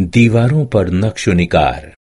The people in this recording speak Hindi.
दीवारों पर नक्शो निकार।